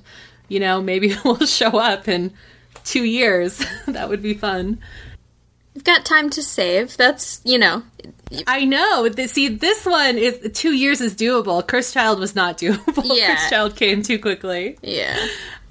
you know, maybe we'll show up in two years. that would be fun.
We've got time to save. That's, you know,
I know. See, this one is two years is doable. Cursed Child was not doable.
Yeah.
Cursed Child came too quickly.
yeah.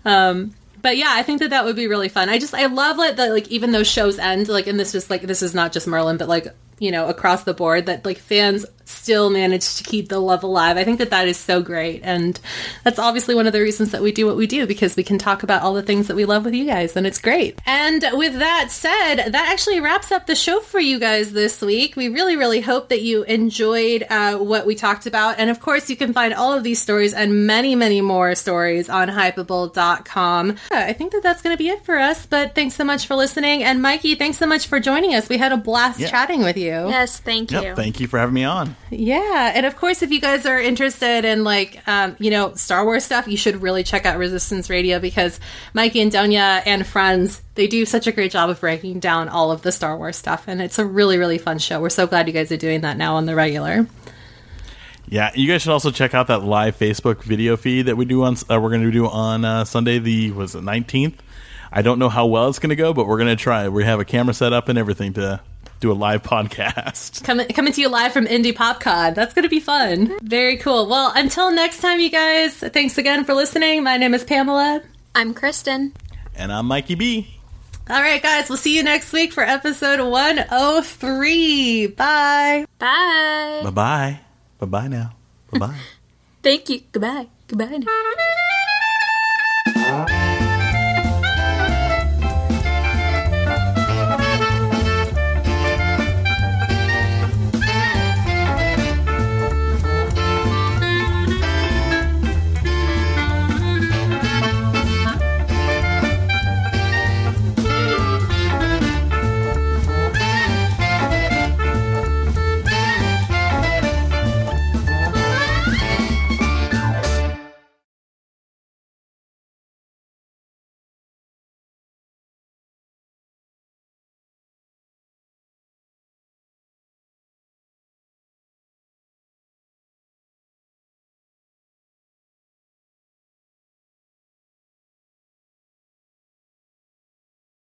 Um, but yeah, I think that that would be really fun. I just I love it that like even though shows end like and this is like this is not just Merlin, but like you know across the board that like fans still manage to keep the love alive. I think that that is so great, and that's obviously one of the reasons that we do what we do because we can talk about all the things that we love with you guys, and it's great. And with that said, that actually wraps up the show for you guys this week. We really, really hope that you enjoyed uh, what we talked about, and of course, you can find all of these stories and many, many more stories on hypable.com. Yeah, I think that that's going to be it for us. But thanks so much for listening, and Mikey, thanks so much for joining us. We had a blast
Yeah.
chatting with you.
Yes, thank you.
Yep, thank you for having me on.
Yeah, and of course, if you guys are interested in like, um, you know, Star Wars stuff, you should really check out Resistance Radio because Mikey and Donya and friends they do such a great job of breaking down all of the Star Wars stuff, and it's a really, really fun show. We're so glad you guys are doing that now on the regular.
Yeah, you guys should also check out that live Facebook video feed that we do on. Uh, we're going to do on uh, Sunday, the was it nineteenth. I don't know how well it's going to go, but we're going to try. We have a camera set up and everything to do a live podcast.
Coming coming to you live from Indy PopCon. That's going to be fun. Very cool. Well, until next time, you guys. Thanks again for listening. My name is Pamela.
I'm Kristen.
And I'm Mikey B.
All right, guys, we'll see you next week for episode 103. Bye.
Bye.
Bye bye. Bye bye now. Bye bye.
Thank you. Goodbye. Goodbye. now.